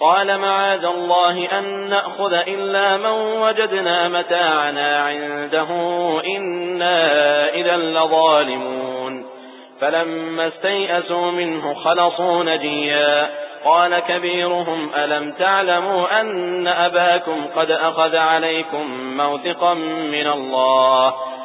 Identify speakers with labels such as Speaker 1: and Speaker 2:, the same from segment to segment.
Speaker 1: قال معاذ الله أن نأخذ إلا من وجدنا متاعنا عنده إنا إذا لظالمون. فلما استيئسوا منه خلصوا نجيا. قال كبيرهم ألم تعلموا أن أباكم قد أخذ عليكم موثقا من الله؟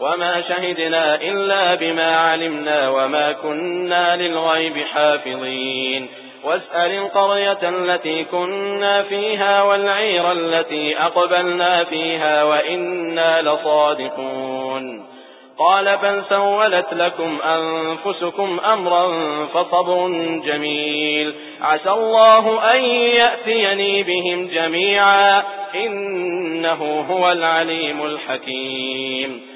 Speaker 1: وما شهدنا إلا بما علمنا وما كنا للغيب حافظين. واسأل القرية التي كنا فيها والعير التي أقبلنا فيها وإنا لصادقون. قال بل سولت لكم أنفسكم أمرا فصبر جميل. عسى الله أن يأتيني بهم جميعا. إنه هو العليم الحكيم.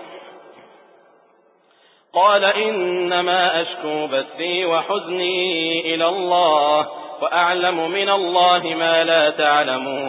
Speaker 1: قال إنما أشكو بثي وحزني إلى الله وأعلم من الله ما لا تعلمون